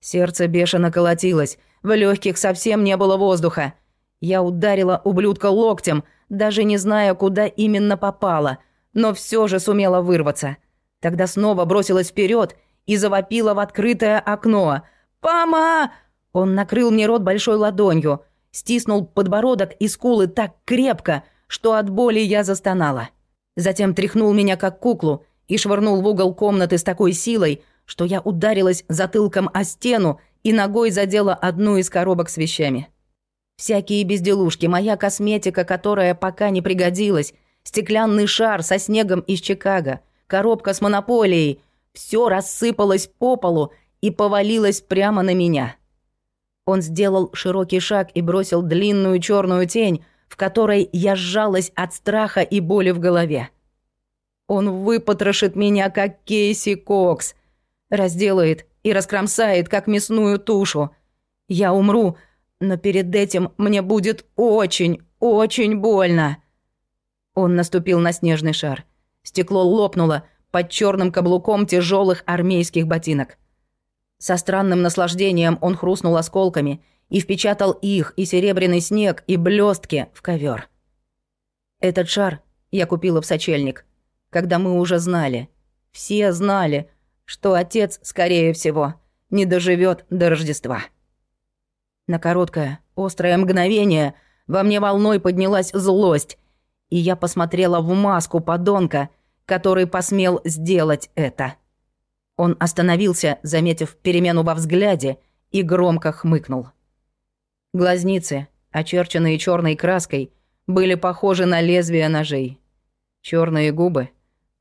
Сердце бешено колотилось, в легких совсем не было воздуха. Я ударила ублюдка локтем, даже не зная, куда именно попала, но все же сумела вырваться. Тогда снова бросилась вперед и завопила в открытое окно. «Пама!» Он накрыл мне рот большой ладонью, стиснул подбородок и скулы так крепко, что от боли я застонала. Затем тряхнул меня как куклу и швырнул в угол комнаты с такой силой, что я ударилась затылком о стену и ногой задела одну из коробок с вещами. Всякие безделушки, моя косметика, которая пока не пригодилась, стеклянный шар со снегом из Чикаго, коробка с монополией — все рассыпалось по полу и повалилось прямо на меня. Он сделал широкий шаг и бросил длинную черную тень, в которой я сжалась от страха и боли в голове. Он выпотрошит меня, как Кейси Кокс, разделает и раскромсает, как мясную тушу. Я умру, но перед этим мне будет очень, очень больно. Он наступил на снежный шар. Стекло лопнуло под черным каблуком тяжелых армейских ботинок. Со странным наслаждением он хрустнул осколками и впечатал их, и серебряный снег, и блестки в ковер. Этот шар я купила в сочельник, когда мы уже знали, все знали, что отец, скорее всего, не доживет до Рождества. На короткое, острое мгновение во мне волной поднялась злость, и я посмотрела в маску подонка, который посмел сделать это. Он остановился, заметив перемену во взгляде, и громко хмыкнул. Глазницы, очерченные черной краской, были похожи на лезвия ножей. Черные губы,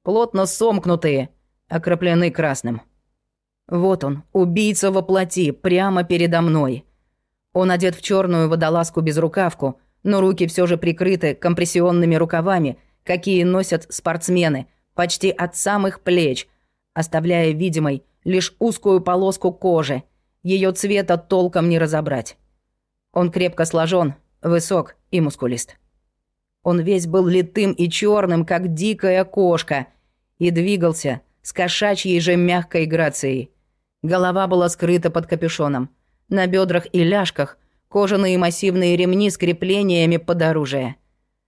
плотно сомкнутые, окроплены красным. Вот он, убийца во плоти, прямо передо мной. Он одет в черную водолазку без рукавку, но руки все же прикрыты компрессионными рукавами, какие носят спортсмены, почти от самых плеч, оставляя видимой лишь узкую полоску кожи. Ее цвета толком не разобрать. Он крепко сложен, высок и мускулист. Он весь был литым и черным, как дикая кошка, и двигался с кошачьей же мягкой грацией. Голова была скрыта под капюшоном. На бедрах и ляжках кожаные массивные ремни с креплениями под оружие.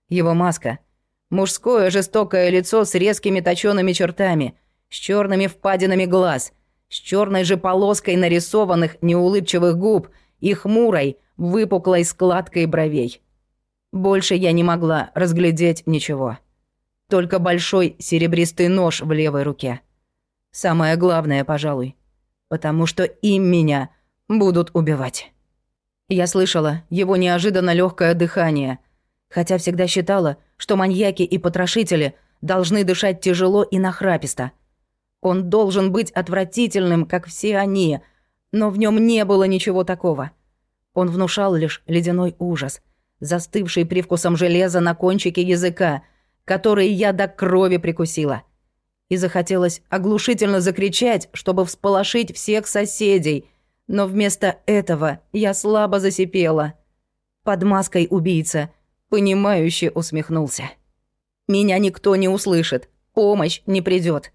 Его маска — мужское жестокое лицо с резкими точёными чертами, с черными впадинами глаз, с черной же полоской нарисованных неулыбчивых губ и хмурой, выпуклой складкой бровей. Больше я не могла разглядеть ничего. Только большой серебристый нож в левой руке. Самое главное, пожалуй. Потому что им меня будут убивать. Я слышала его неожиданно легкое дыхание, хотя всегда считала, что маньяки и потрошители должны дышать тяжело и нахраписто. Он должен быть отвратительным, как все они, но в нем не было ничего такого. Он внушал лишь ледяной ужас, застывший привкусом железа на кончике языка, который я до крови прикусила и захотелось оглушительно закричать, чтобы всполошить всех соседей, но вместо этого я слабо засипела. Под маской убийца, понимающе усмехнулся. «Меня никто не услышит, помощь не придет.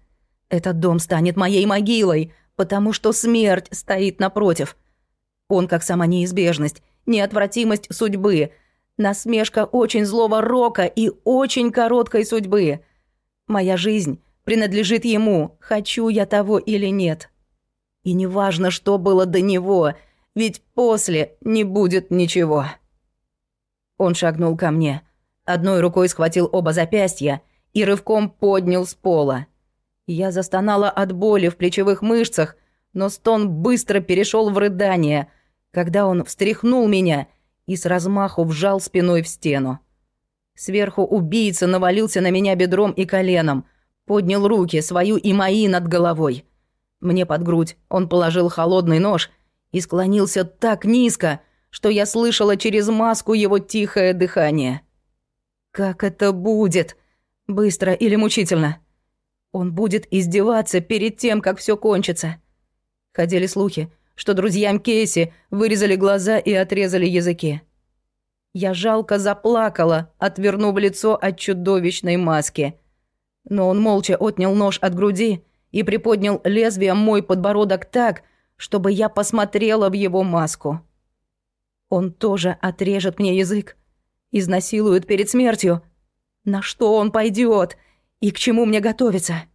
Этот дом станет моей могилой, потому что смерть стоит напротив. Он как сама неизбежность, неотвратимость судьбы, насмешка очень злого рока и очень короткой судьбы. Моя жизнь — принадлежит ему, хочу я того или нет. И неважно, что было до него, ведь после не будет ничего. Он шагнул ко мне, одной рукой схватил оба запястья и рывком поднял с пола. Я застонала от боли в плечевых мышцах, но стон быстро перешел в рыдание, когда он встряхнул меня и с размаху вжал спиной в стену. Сверху убийца навалился на меня бедром и коленом, Поднял руки, свою и мои, над головой. Мне под грудь он положил холодный нож и склонился так низко, что я слышала через маску его тихое дыхание. Как это будет? Быстро или мучительно? Он будет издеваться перед тем, как все кончится. Ходили слухи, что друзьям Кейси вырезали глаза и отрезали языки. Я жалко заплакала, отвернув лицо от чудовищной маски – но он молча отнял нож от груди и приподнял лезвием мой подбородок так, чтобы я посмотрела в его маску. Он тоже отрежет мне язык, изнасилует перед смертью. На что он пойдет и к чему мне готовиться?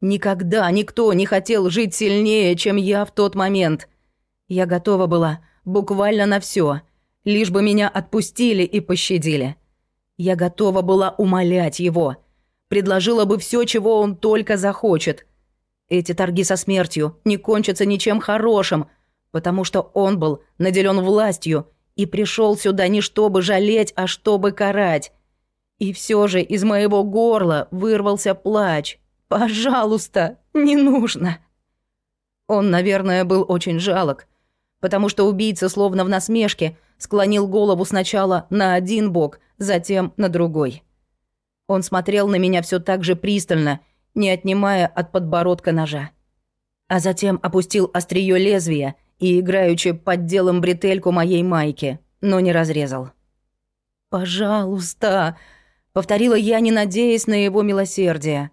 Никогда никто не хотел жить сильнее, чем я в тот момент. Я готова была буквально на все, лишь бы меня отпустили и пощадили. Я готова была умолять его — предложила бы все, чего он только захочет. Эти торги со смертью не кончатся ничем хорошим, потому что он был наделен властью и пришел сюда не чтобы жалеть, а чтобы карать. И все же из моего горла вырвался плач. «Пожалуйста, не нужно!» Он, наверное, был очень жалок, потому что убийца, словно в насмешке, склонил голову сначала на один бок, затем на другой. Он смотрел на меня все так же пристально, не отнимая от подбородка ножа. А затем опустил острие лезвия и играючи подделом бретельку моей майки, но не разрезал. «Пожалуйста!» — повторила я, не надеясь на его милосердие.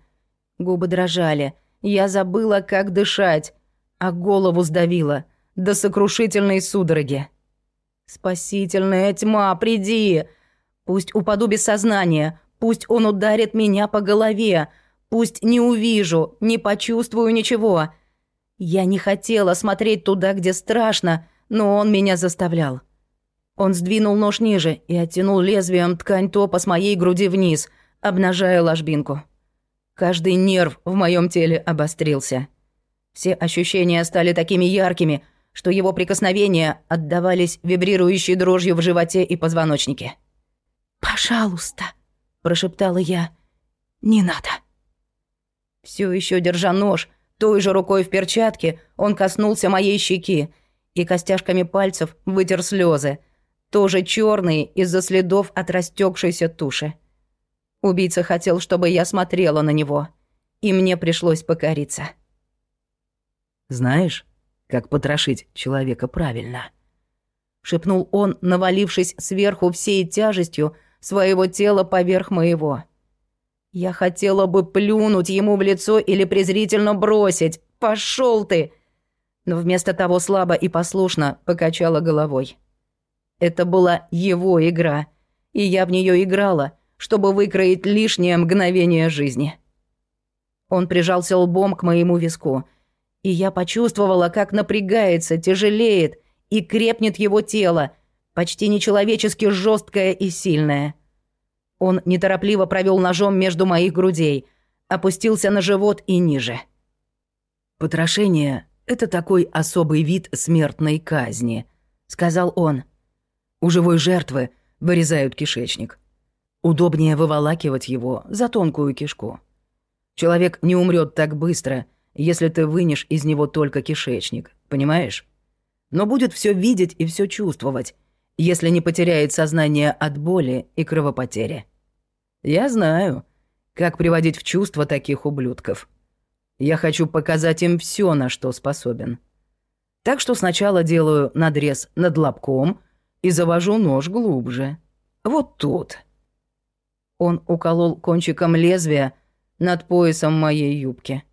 Губы дрожали, я забыла, как дышать, а голову сдавила до сокрушительной судороги. «Спасительная тьма, приди! Пусть упаду без сознания, пусть он ударит меня по голове, пусть не увижу, не почувствую ничего. Я не хотела смотреть туда, где страшно, но он меня заставлял. Он сдвинул нож ниже и оттянул лезвием ткань топа с моей груди вниз, обнажая ложбинку. Каждый нерв в моем теле обострился. Все ощущения стали такими яркими, что его прикосновения отдавались вибрирующей дрожью в животе и позвоночнике. «Пожалуйста», — прошептала я, — «не надо». Все еще держа нож, той же рукой в перчатке он коснулся моей щеки и костяшками пальцев вытер слезы, тоже черные из-за следов от растекшейся туши. Убийца хотел, чтобы я смотрела на него, и мне пришлось покориться.
«Знаешь, как потрошить человека правильно?» Шепнул он, навалившись сверху всей тяжестью своего тела поверх моего.
Я хотела бы плюнуть ему в лицо или презрительно бросить. Пошел ты!» Но вместо того слабо и послушно покачала головой. Это была его игра, и я в нее играла, чтобы выкроить лишнее мгновение жизни. Он прижался лбом к моему виску, и я почувствовала, как напрягается, тяжелеет и крепнет его тело, почти нечеловечески жесткое и сильное. Он неторопливо провел ножом между моих грудей, опустился на живот и ниже.
«Потрошение — это такой особый вид смертной казни», — сказал он. «У живой жертвы вырезают кишечник. Удобнее выволакивать его за тонкую кишку. Человек не умрет так быстро, если ты вынешь из него только кишечник, понимаешь? Но будет все видеть и все чувствовать, если не потеряет сознание от боли и кровопотери. Я знаю, как приводить в чувство таких ублюдков. Я хочу показать им все, на что способен. Так что сначала делаю надрез над лобком и завожу нож глубже. Вот тут.
Он уколол кончиком лезвия над поясом моей юбки.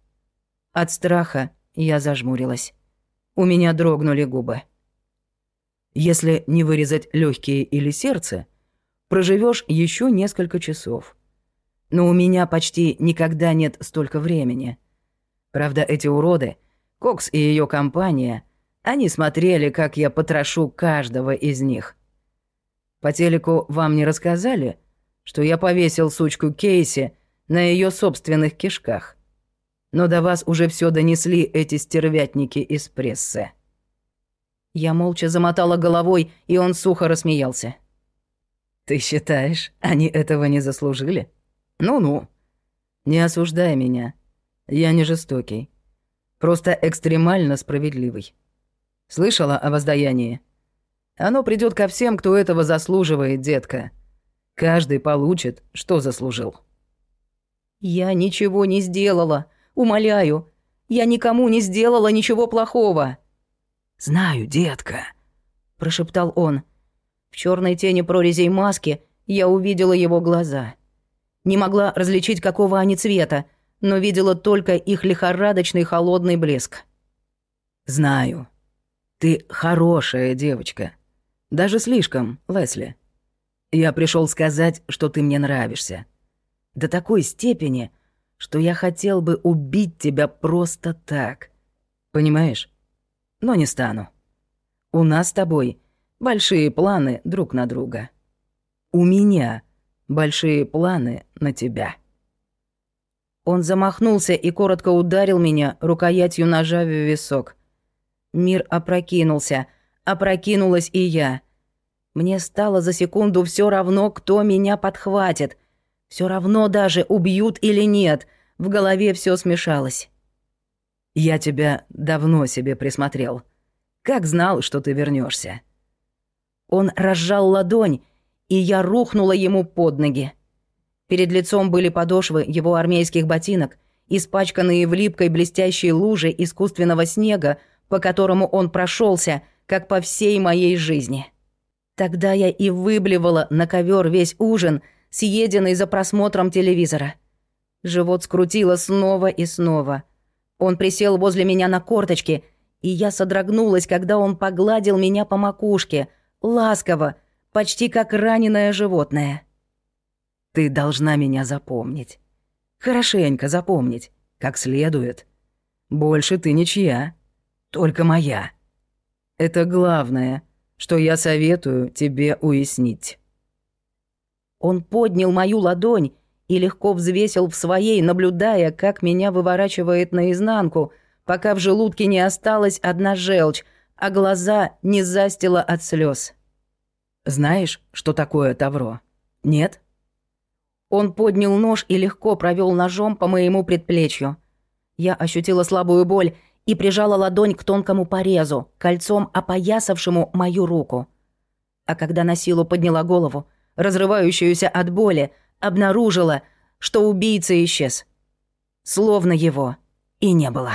От страха я зажмурилась. У меня дрогнули губы.
Если не вырезать легкие или сердце, проживешь еще несколько часов. Но у меня почти никогда нет столько времени. Правда, эти уроды, Кокс и ее компания, они смотрели, как я потрошу каждого из них. По телеку вам не рассказали, что я повесил сучку Кейси на ее собственных кишках? Но до вас уже все донесли эти стервятники из прессы.
Я молча замотала головой, и он сухо рассмеялся.
Ты считаешь, они этого не заслужили? Ну-ну. Не осуждай меня. Я не жестокий. Просто экстремально справедливый. Слышала о воздаянии? Оно придет ко всем, кто этого заслуживает, детка. Каждый получит, что заслужил.
Я ничего не сделала. Умоляю. Я никому не сделала ничего плохого.
Знаю, детка, прошептал он.
В черной тени прорезей маски я увидела его глаза. Не могла различить, какого они цвета, но видела только их лихорадочный холодный блеск.
«Знаю. Ты хорошая девочка. Даже слишком, Лесли. Я пришел сказать, что ты мне нравишься. До такой степени, что я хотел бы убить тебя просто так. Понимаешь? Но не стану. У нас с тобой большие планы друг на друга. У меня большие планы на тебя».
Он замахнулся и коротко ударил меня рукоятью ножа в висок.
Мир опрокинулся, опрокинулась и я. Мне стало за секунду все равно, кто меня подхватит. Все равно даже, убьют или нет. В голове все смешалось. «Я тебя давно себе присмотрел. Как знал, что ты вернешься. Он разжал ладонь, и я рухнула ему под ноги. Перед лицом были подошвы его армейских ботинок, испачканные в липкой блестящей луже искусственного снега, по которому он прошелся, как по всей моей жизни. Тогда я и выблевала на ковер весь ужин, съеденный за просмотром телевизора. Живот скрутило снова и снова. Он присел возле меня на корточки, и я содрогнулась, когда он погладил меня по макушке, ласково, почти как раненое животное. Ты должна меня запомнить. Хорошенько запомнить, как следует. Больше ты ничья, только моя. Это главное, что я советую тебе уяснить. Он поднял мою ладонь и легко взвесил в своей, наблюдая, как меня выворачивает наизнанку, пока в желудке не осталась одна желчь, а глаза не застило от слез. Знаешь, что такое тавро? Нет? Он поднял нож и легко провел ножом по моему предплечью. Я ощутила слабую боль и прижала ладонь к тонкому порезу, кольцом опоясавшему мою руку. А когда на силу подняла голову, разрывающуюся от боли, обнаружила, что убийца исчез. Словно его и не было.